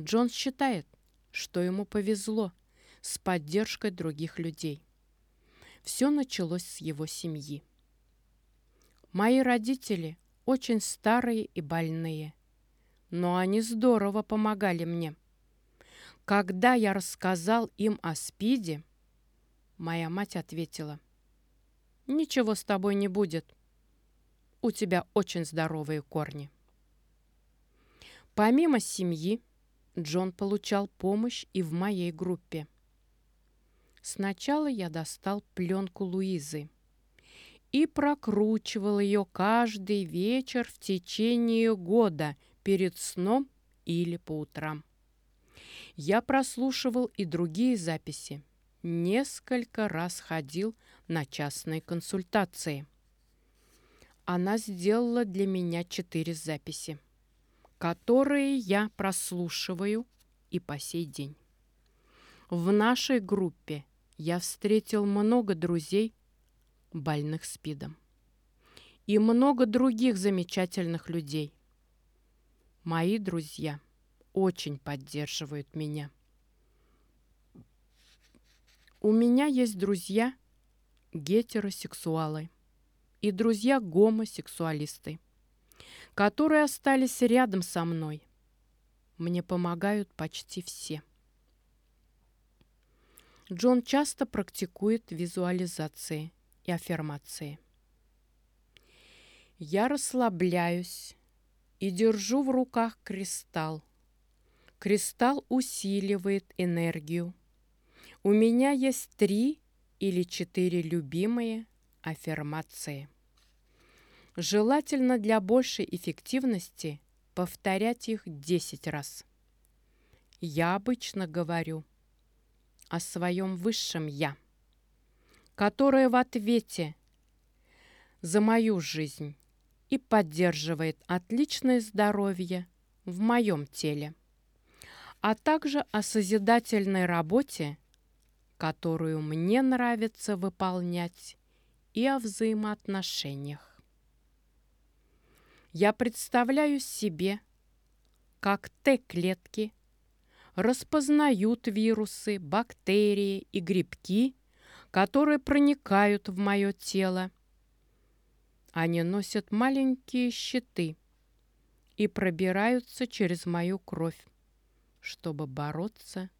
Джон считает, что ему повезло с поддержкой других людей. Все началось с его семьи. Мои родители очень старые и больные, но они здорово помогали мне. Когда я рассказал им о СПИДе, моя мать ответила, «Ничего с тобой не будет. У тебя очень здоровые корни». Помимо семьи, Джон получал помощь и в моей группе. Сначала я достал пленку Луизы и прокручивал ее каждый вечер в течение года перед сном или по утрам. Я прослушивал и другие записи. Несколько раз ходил на частные консультации. Она сделала для меня четыре записи, которые я прослушиваю и по сей день. В нашей группе я встретил много друзей, больных СПИДом. И много других замечательных людей. Мои друзья очень поддерживают меня. У меня есть друзья гетеросексуалы и друзья гомосексуалисты, которые остались рядом со мной. Мне помогают почти все. Джон часто практикует визуализации и аффирмации. Я расслабляюсь и держу в руках кристалл. Кристалл усиливает энергию. У меня есть три или четыре любимые аффирмации. Желательно для большей эффективности повторять их 10 раз. Я обычно говорю – о своем высшем «я», которое в ответе за мою жизнь и поддерживает отличное здоровье в моем теле, а также о созидательной работе, которую мне нравится выполнять, и о взаимоотношениях. Я представляю себе, как Т-клетки распознают вирусы, бактерии и грибки, которые проникают в мое тело. Они носят маленькие щиты и пробираются через мою кровь, чтобы бороться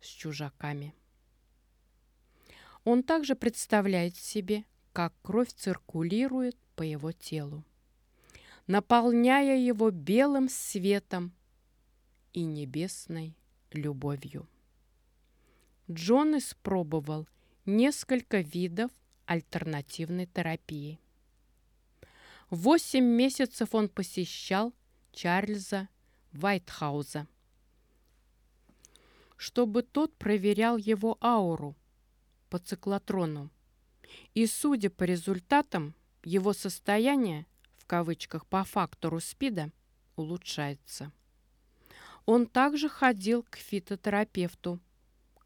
с чужаками. Он также представляет себе, как кровь циркулирует по его телу, наполняя его белым светом и небесной любовью. Джон испробовал несколько видов альтернативной терапии. Восемь месяцев он посещал Чарльза Вайтхауза, чтобы тот проверял его ауру по циклотрону. И, судя по результатам, его состояние, в кавычках по фактору СПИДа, улучшается. Он также ходил к фитотерапевту,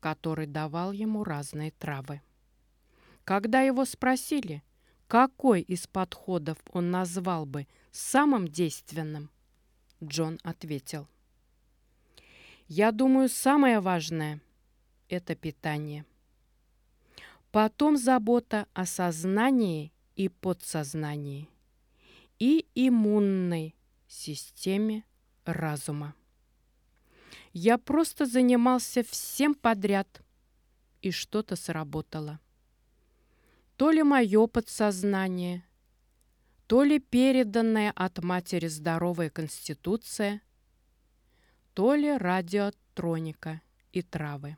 который давал ему разные травы. Когда его спросили, какой из подходов он назвал бы самым действенным, Джон ответил. «Я думаю, самое важное – это питание. Потом забота о сознании и подсознании и иммунной системе разума. Я просто занимался всем подряд, и что-то сработало. То ли мое подсознание, то ли переданная от матери здоровая конституция, то ли радиотроника и травы.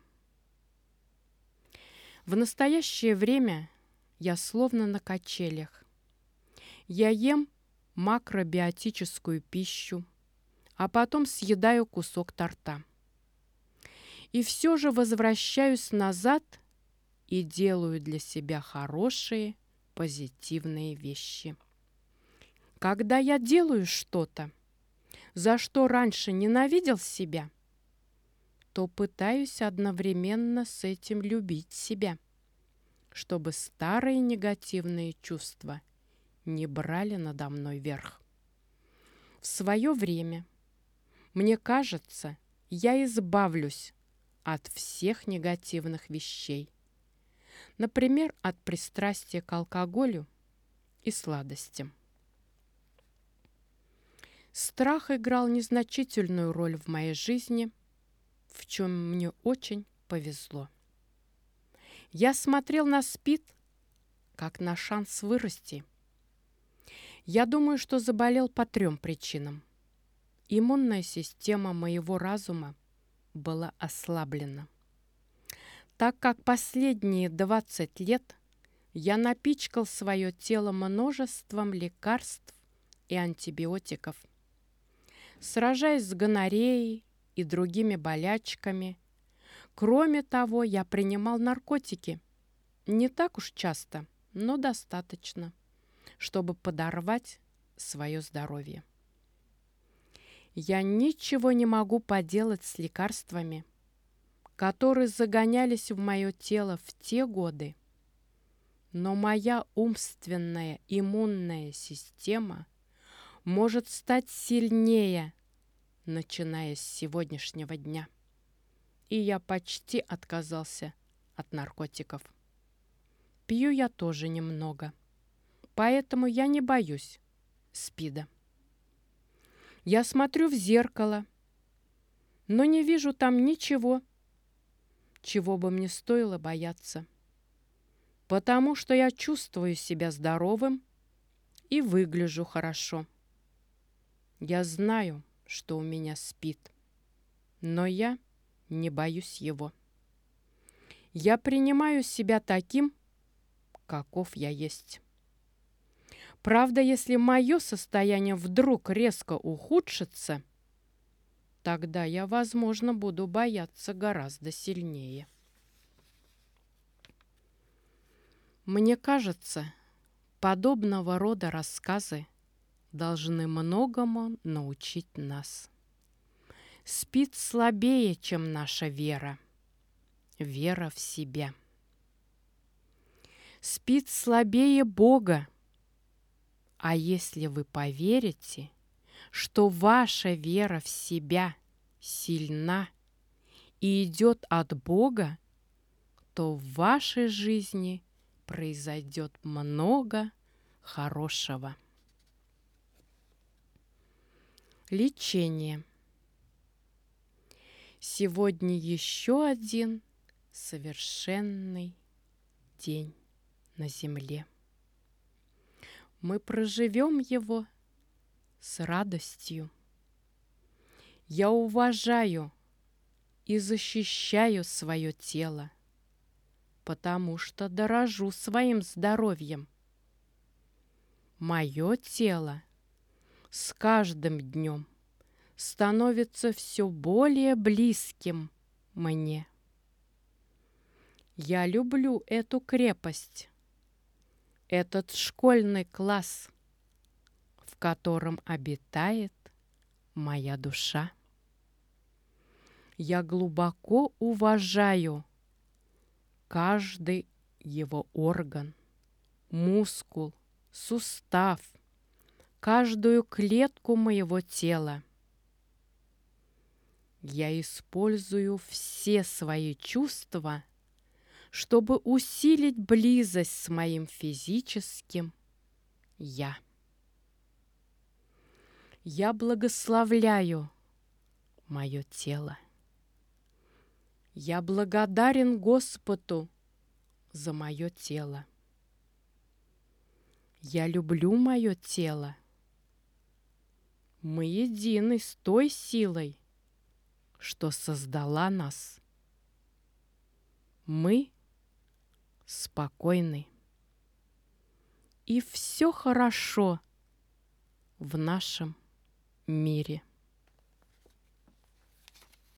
В настоящее время я словно на качелях. Я ем макробиотическую пищу, а потом съедаю кусок торта. И все же возвращаюсь назад и делаю для себя хорошие, позитивные вещи. Когда я делаю что-то, за что раньше ненавидел себя, то пытаюсь одновременно с этим любить себя, чтобы старые негативные чувства не брали надо мной верх. В свое время – мне кажется, я избавлюсь от всех негативных вещей. Например, от пристрастия к алкоголю и сладостям. Страх играл незначительную роль в моей жизни, в чем мне очень повезло. Я смотрел на СПИД как на шанс вырасти. Я думаю, что заболел по трем причинам. Иммунная система моего разума была ослаблена. Так как последние 20 лет я напичкал свое тело множеством лекарств и антибиотиков – сражаясь с гонореей и другими болячками. Кроме того, я принимал наркотики. Не так уж часто, но достаточно, чтобы подорвать свое здоровье. Я ничего не могу поделать с лекарствами, которые загонялись в мое тело в те годы. Но моя умственная иммунная система – может стать сильнее, начиная с сегодняшнего дня. И я почти отказался от наркотиков. Пью я тоже немного, поэтому я не боюсь спида. Я смотрю в зеркало, но не вижу там ничего, чего бы мне стоило бояться, потому что я чувствую себя здоровым и выгляжу хорошо. Я знаю, что у меня спит, но я не боюсь его. Я принимаю себя таким, каков я есть. Правда, если мое состояние вдруг резко ухудшится, тогда я, возможно, буду бояться гораздо сильнее. Мне кажется, подобного рода рассказы должны многому научить нас. Спит слабее, чем наша вера. Вера в себя. Спит слабее Бога. А если вы поверите, что ваша вера в себя сильна и идет от Бога, то в вашей жизни произойдет много хорошего. Лечение. Сегодня еще один совершенный день на земле. Мы проживем его с радостью. Я уважаю и защищаю свое тело, потому что дорожу своим здоровьем. Мое тело — с каждым днем становится все более близким мне. Я люблю эту крепость, этот школьный класс, в котором обитает моя душа. Я глубоко уважаю каждый его орган, мускул, сустав – каждую клетку моего тела. Я использую все свои чувства, чтобы усилить близость с моим физическим «я». Я благословляю мое тело. Я благодарен Господу за мое тело. Я люблю мое тело. Мы едины с той силой, что создала нас. Мы спокойны. И все хорошо в нашем мире.